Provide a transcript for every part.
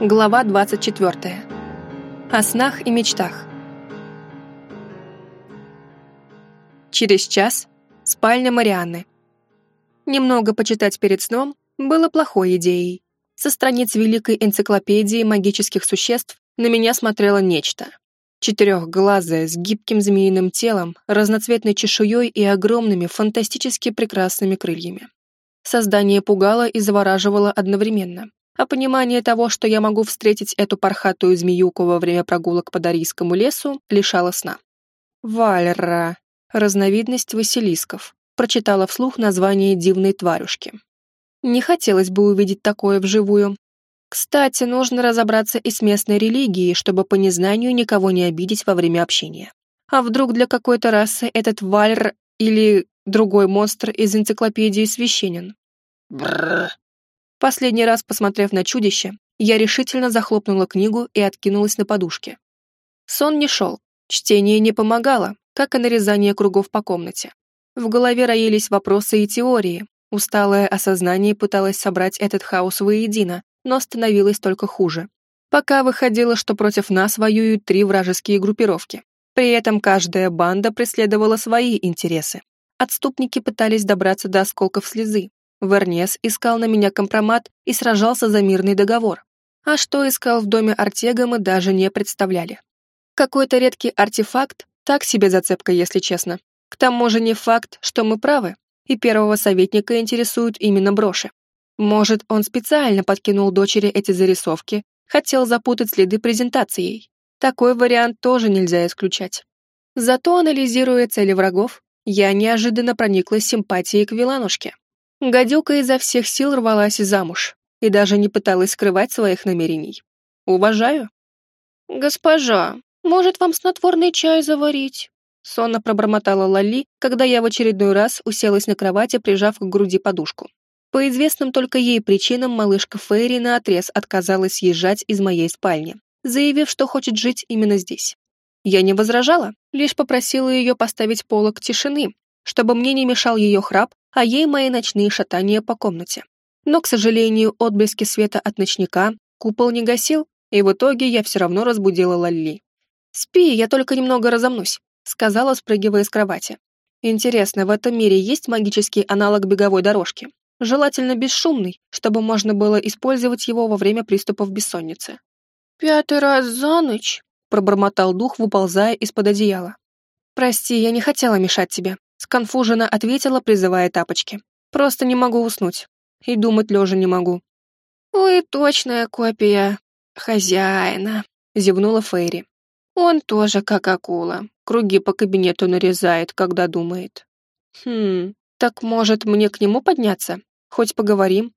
Глава 24. О снах и мечтах. Через час. Спальня Марианны. Немного почитать перед сном было плохой идеей. Со страниц Великой энциклопедии магических существ на меня смотрело нечто. Четырехглазое, с гибким змеиным телом, разноцветной чешуей и огромными, фантастически прекрасными крыльями. Создание пугало и завораживало одновременно а понимание того, что я могу встретить эту пархатую змеюку во время прогулок по Дарийскому лесу, лишало сна. Вальра. Разновидность василисков. Прочитала вслух название дивной тварюшки. Не хотелось бы увидеть такое вживую. Кстати, нужно разобраться и с местной религией, чтобы по незнанию никого не обидеть во время общения. А вдруг для какой-то расы этот вальр или другой монстр из энциклопедии священен? Бррр. Последний раз, посмотрев на чудище, я решительно захлопнула книгу и откинулась на подушке. Сон не шел, чтение не помогало, как и нарезание кругов по комнате. В голове роились вопросы и теории, усталое осознание пыталось собрать этот хаос воедино, но становилось только хуже. Пока выходило, что против нас воюют три вражеские группировки. При этом каждая банда преследовала свои интересы. Отступники пытались добраться до осколков слезы, Вернес искал на меня компромат и сражался за мирный договор. А что искал в доме Артега, мы даже не представляли. Какой-то редкий артефакт, так себе зацепка, если честно. К тому же не факт, что мы правы, и первого советника интересуют именно броши. Может, он специально подкинул дочери эти зарисовки, хотел запутать следы презентацией. Такой вариант тоже нельзя исключать. Зато, анализируя цели врагов, я неожиданно прониклась симпатией к Виланушке. Гадюка изо всех сил рвалась замуж и даже не пыталась скрывать своих намерений. Уважаю. «Госпожа, может, вам снотворный чай заварить?» Сонно пробормотала Лали, когда я в очередной раз уселась на кровати, прижав к груди подушку. По известным только ей причинам малышка Фейри наотрез отказалась съезжать из моей спальни, заявив, что хочет жить именно здесь. Я не возражала, лишь попросила ее поставить полок тишины, чтобы мне не мешал ее храп а ей мои ночные шатания по комнате. Но, к сожалению, отблески света от ночника купол не гасил, и в итоге я все равно разбудила Лалли. «Спи, я только немного разомнусь», — сказала, спрыгивая с кровати. «Интересно, в этом мире есть магический аналог беговой дорожки? Желательно бесшумный, чтобы можно было использовать его во время приступов бессонницы». «Пятый раз за ночь», — пробормотал дух, выползая из-под одеяла. «Прости, я не хотела мешать тебе», Сконфуженно ответила, призывая тапочки. Просто не могу уснуть. И думать лежа не могу. «Вы точная копия хозяина», — зевнула Фейри. «Он тоже как акула. Круги по кабинету нарезает, когда думает». «Хм, так может мне к нему подняться? Хоть поговорим?»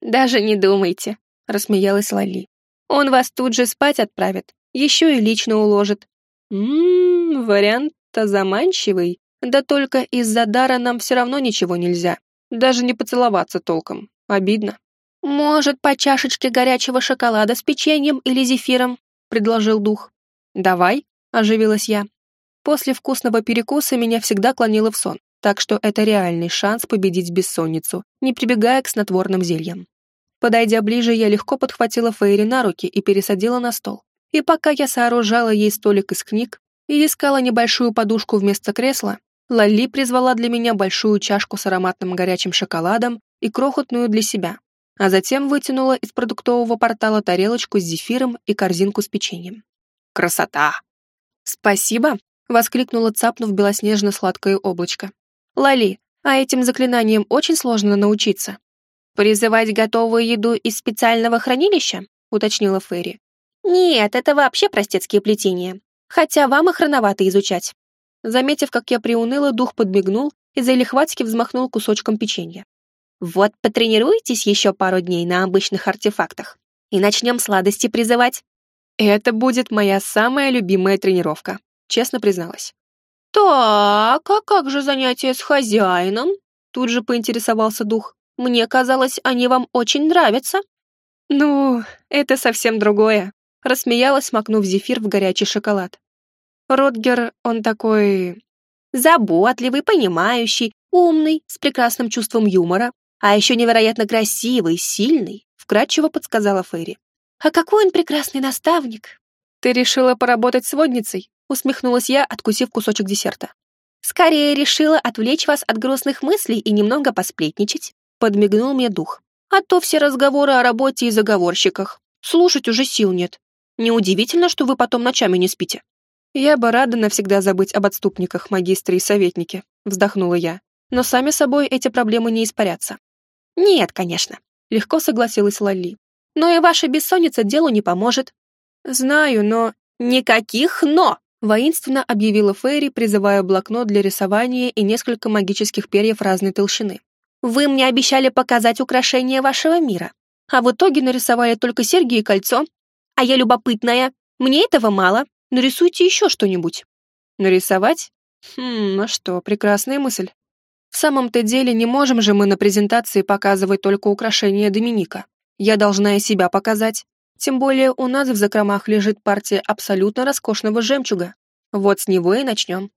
«Даже не думайте», — рассмеялась Лали. «Он вас тут же спать отправит, еще и лично уложит». «Ммм, вариант-то заманчивый», да только из-за дара нам все равно ничего нельзя. Даже не поцеловаться толком. Обидно. «Может, по чашечке горячего шоколада с печеньем или зефиром?» — предложил дух. «Давай», — оживилась я. После вкусного перекуса меня всегда клонило в сон, так что это реальный шанс победить бессонницу, не прибегая к снотворным зельям. Подойдя ближе, я легко подхватила Фейри на руки и пересадила на стол. И пока я сооружала ей столик из книг и искала небольшую подушку вместо кресла, Лали призвала для меня большую чашку с ароматным горячим шоколадом и крохотную для себя, а затем вытянула из продуктового портала тарелочку с зефиром и корзинку с печеньем. Красота! Спасибо! воскликнула, цапнув белоснежно-сладкое облачко. Лали, а этим заклинаниям очень сложно научиться. Призывать готовую еду из специального хранилища? уточнила Ферри. Нет, это вообще простецкие плетения. Хотя вам их рановато изучать. Заметив, как я приуныла, дух подмигнул и залихватски взмахнул кусочком печенья. «Вот потренируйтесь еще пару дней на обычных артефактах, и начнем сладости призывать». «Это будет моя самая любимая тренировка», — честно призналась. «Так, а как же занятия с хозяином?» Тут же поинтересовался дух. «Мне казалось, они вам очень нравятся». «Ну, это совсем другое», — рассмеялась, макнув зефир в горячий шоколад. Ротгер, он такой... Заботливый, понимающий, умный, с прекрасным чувством юмора, а еще невероятно красивый, сильный, вкратчиво подсказала Ферри. А какой он прекрасный наставник!» «Ты решила поработать с водницей?» усмехнулась я, откусив кусочек десерта. «Скорее решила отвлечь вас от грустных мыслей и немного посплетничать», подмигнул мне дух. «А то все разговоры о работе и заговорщиках. Слушать уже сил нет. Неудивительно, что вы потом ночами не спите». «Я бы рада навсегда забыть об отступниках, магистре и советнике», вздохнула я. «Но сами собой эти проблемы не испарятся». «Нет, конечно», — легко согласилась Лали. «Но и ваша бессонница делу не поможет». «Знаю, но...» «Никаких «но»!» — воинственно объявила Фейри, призывая блокнот для рисования и несколько магических перьев разной толщины. «Вы мне обещали показать украшения вашего мира, а в итоге нарисовали только серьги и кольцо. А я любопытная, мне этого мало, нарисуйте еще что-нибудь». «Нарисовать? Хм, а что, прекрасная мысль. В самом-то деле не можем же мы на презентации показывать только украшения Доминика. Я должна и себя показать. Тем более у нас в закромах лежит партия абсолютно роскошного жемчуга. Вот с него и начнем.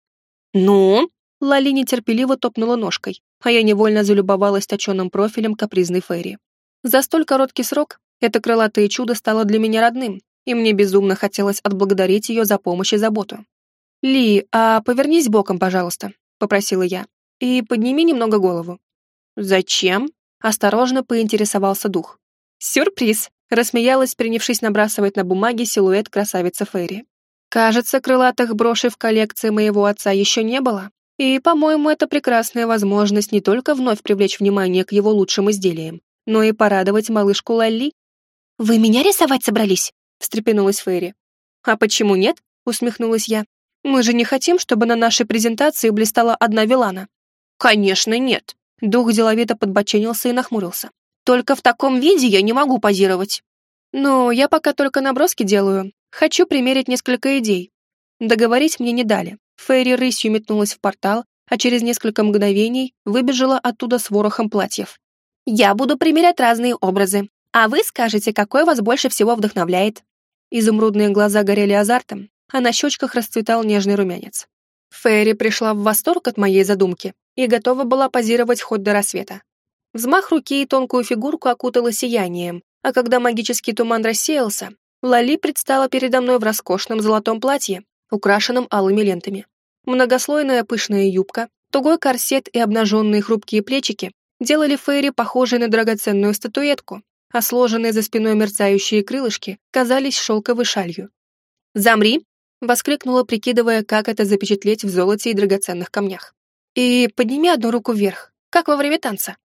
«Ну?» Лали нетерпеливо топнула ножкой, а я невольно залюбовалась точенным профилем капризной Фейри. За столь короткий срок это крылатое чудо стало для меня родным, и мне безумно хотелось отблагодарить ее за помощь и заботу. «Ли, а повернись боком, пожалуйста», — попросила я, — «и подними немного голову». «Зачем?» — осторожно поинтересовался дух. «Сюрприз!» рассмеялась, принявшись набрасывать на бумаге силуэт красавицы Ферри. «Кажется, крылатых брошей в коллекции моего отца еще не было, и, по-моему, это прекрасная возможность не только вновь привлечь внимание к его лучшим изделиям, но и порадовать малышку Лалли». «Вы меня рисовать собрались?» — встрепенулась Ферри. «А почему нет?» — усмехнулась я. «Мы же не хотим, чтобы на нашей презентации блистала одна Вилана». «Конечно, нет!» Дух деловито подбоченился и нахмурился. Только в таком виде я не могу позировать. Ну, я пока только наброски делаю. Хочу примерить несколько идей. Договорить мне не дали. Фейри рысью метнулась в портал, а через несколько мгновений выбежала оттуда с ворохом платьев. «Я буду примерять разные образы, а вы скажете, какой вас больше всего вдохновляет». Изумрудные глаза горели азартом, а на щечках расцветал нежный румянец. Фейри пришла в восторг от моей задумки и готова была позировать хоть до рассвета. Взмах руки и тонкую фигурку окутало сиянием, а когда магический туман рассеялся, Лали предстала передо мной в роскошном золотом платье, украшенном алыми лентами. Многослойная пышная юбка, тугой корсет и обнаженные хрупкие плечики делали Фейри похожей на драгоценную статуэтку, а сложенные за спиной мерцающие крылышки казались шелковой шалью. «Замри!» — воскликнула, прикидывая, как это запечатлеть в золоте и драгоценных камнях. «И подними одну руку вверх, как во время танца».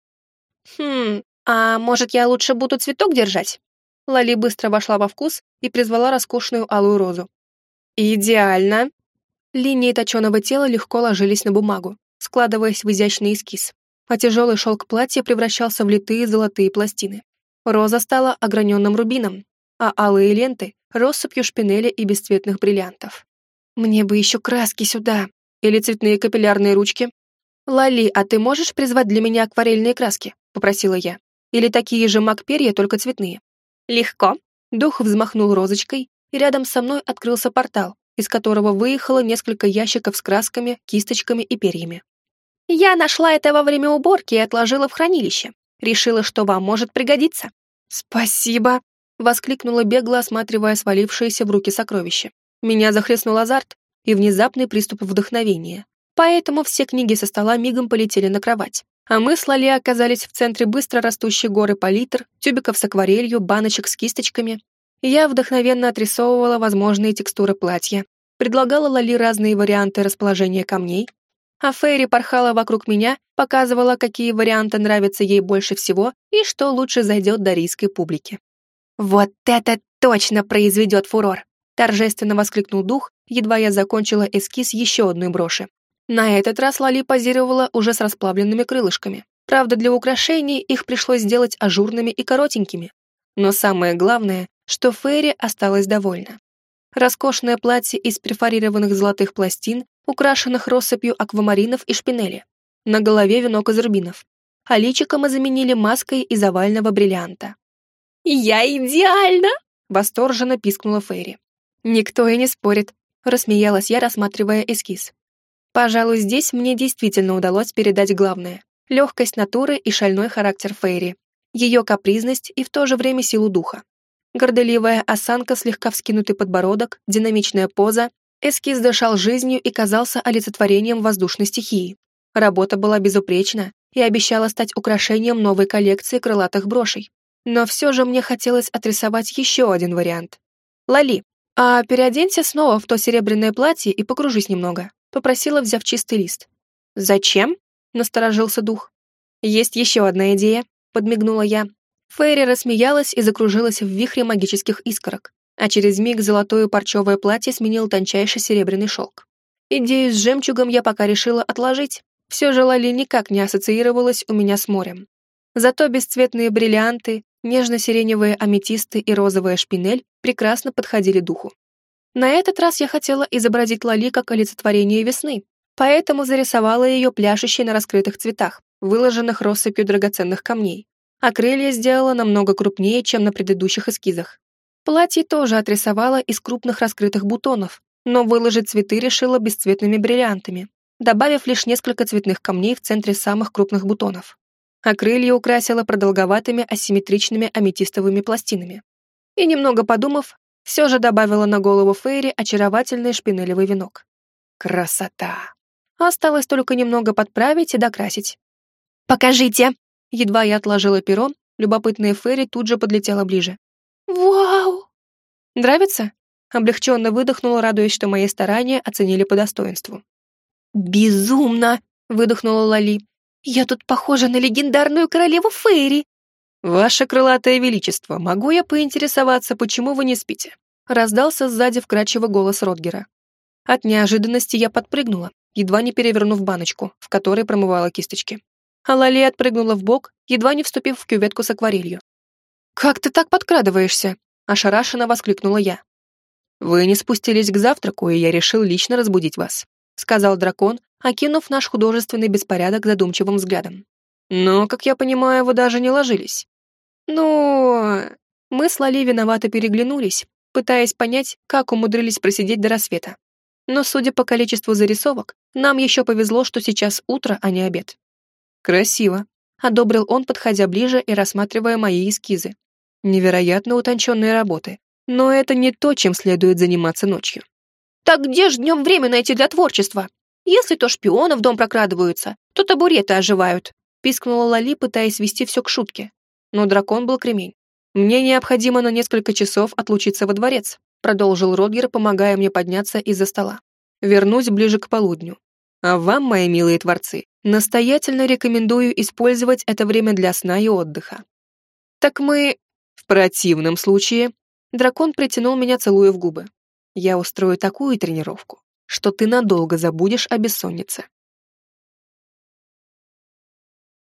«Хм, а может, я лучше буду цветок держать?» Лали быстро вошла во вкус и призвала роскошную алую розу. «Идеально!» Линии точеного тела легко ложились на бумагу, складываясь в изящный эскиз, а тяжелый шелк платья превращался в литые золотые пластины. Роза стала ограненным рубином, а алые ленты — россыпью шпинеля и бесцветных бриллиантов. «Мне бы еще краски сюда!» Или цветные капиллярные ручки. «Лали, а ты можешь призвать для меня акварельные краски?» попросила я. «Или такие же маг-перья, только цветные?» «Легко». Дух взмахнул розочкой, и рядом со мной открылся портал, из которого выехало несколько ящиков с красками, кисточками и перьями. «Я нашла это во время уборки и отложила в хранилище. Решила, что вам может пригодиться». «Спасибо!» — воскликнула бегло, осматривая свалившееся в руки сокровище. Меня захлестнул азарт и внезапный приступ вдохновения. Поэтому все книги со стола мигом полетели на кровать а мы с Лали оказались в центре быстро растущей горы палитр, тюбиков с акварелью, баночек с кисточками. Я вдохновенно отрисовывала возможные текстуры платья, предлагала Лали разные варианты расположения камней, а Фейри порхала вокруг меня, показывала, какие варианты нравятся ей больше всего и что лучше зайдет до рийской публики. «Вот это точно произведет фурор!» торжественно воскликнул дух, едва я закончила эскиз еще одной броши. На этот раз Лали позировала уже с расплавленными крылышками. Правда, для украшений их пришлось сделать ажурными и коротенькими. Но самое главное, что Ферри осталась довольна. Роскошное платье из перфорированных золотых пластин, украшенных россыпью аквамаринов и шпинели. На голове венок из рубинов. А личико мы заменили маской из овального бриллианта. «Я идеально!» — восторженно пискнула Ферри. «Никто и не спорит», — рассмеялась я, рассматривая эскиз. Пожалуй, здесь мне действительно удалось передать главное — легкость натуры и шальной характер Фейри, ее капризность и в то же время силу духа. Горделивая осанка, слегка вскинутый подбородок, динамичная поза. Эскиз дышал жизнью и казался олицетворением воздушной стихии. Работа была безупречна и обещала стать украшением новой коллекции крылатых брошей. Но все же мне хотелось отрисовать еще один вариант. «Лали, а переоденься снова в то серебряное платье и покружись немного», попросила, взяв чистый лист. «Зачем?» — насторожился дух. «Есть еще одна идея», — подмигнула я. Фейри рассмеялась и закружилась в вихре магических искорок, а через миг золотое парчевое платье сменил тончайший серебряный шелк. Идею с жемчугом я пока решила отложить. Все же Лали никак не ассоциировалась у меня с морем. Зато бесцветные бриллианты, нежно-сиреневые аметисты и розовая шпинель прекрасно подходили духу. На этот раз я хотела изобразить Лали как олицетворение весны, поэтому зарисовала ее пляшущей на раскрытых цветах, выложенных россыпью драгоценных камней, а крылья сделала намного крупнее, чем на предыдущих эскизах. Платье тоже отрисовала из крупных раскрытых бутонов, но выложить цветы решила бесцветными бриллиантами, добавив лишь несколько цветных камней в центре самых крупных бутонов. А крылья украсила продолговатыми асимметричными аметистовыми пластинами. И немного подумав, все же добавила на голову Фейри очаровательный шпинелевый венок. Красота! Осталось только немного подправить и докрасить. «Покажите!» Едва я отложила перо, любопытная Ферри тут же подлетела ближе. «Вау!» «Нравится?» Облегченно выдохнула, радуясь, что мои старания оценили по достоинству. «Безумно!» — выдохнула Лали. «Я тут похожа на легендарную королеву Фейри!» «Ваше крылатое величество, могу я поинтересоваться, почему вы не спите?» Раздался сзади вкрадчивый голос Ротгера. От неожиданности я подпрыгнула, едва не перевернув баночку, в которой промывала кисточки а Лали отпрыгнула в бок, едва не вступив в кюветку с акварелью. «Как ты так подкрадываешься?» — ошарашенно воскликнула я. «Вы не спустились к завтраку, и я решил лично разбудить вас», — сказал дракон, окинув наш художественный беспорядок задумчивым взглядом. «Но, как я понимаю, вы даже не ложились». «Ну...» Мы с Лали виновато переглянулись, пытаясь понять, как умудрились просидеть до рассвета. Но, судя по количеству зарисовок, нам еще повезло, что сейчас утро, а не обед. «Красиво», — одобрил он, подходя ближе и рассматривая мои эскизы. «Невероятно утонченные работы. Но это не то, чем следует заниматься ночью». «Так где ж днем время найти для творчества? Если то шпионы в дом прокрадываются, то табуреты оживают», — пискнула Лали, пытаясь свести все к шутке. Но дракон был кремень. «Мне необходимо на несколько часов отлучиться во дворец», — продолжил Родгер, помогая мне подняться из-за стола. «Вернусь ближе к полудню. А вам, мои милые творцы, настоятельно рекомендую использовать это время для сна и отдыха. Так мы... В противном случае... Дракон притянул меня, целуя в губы. Я устрою такую тренировку, что ты надолго забудешь о бессоннице.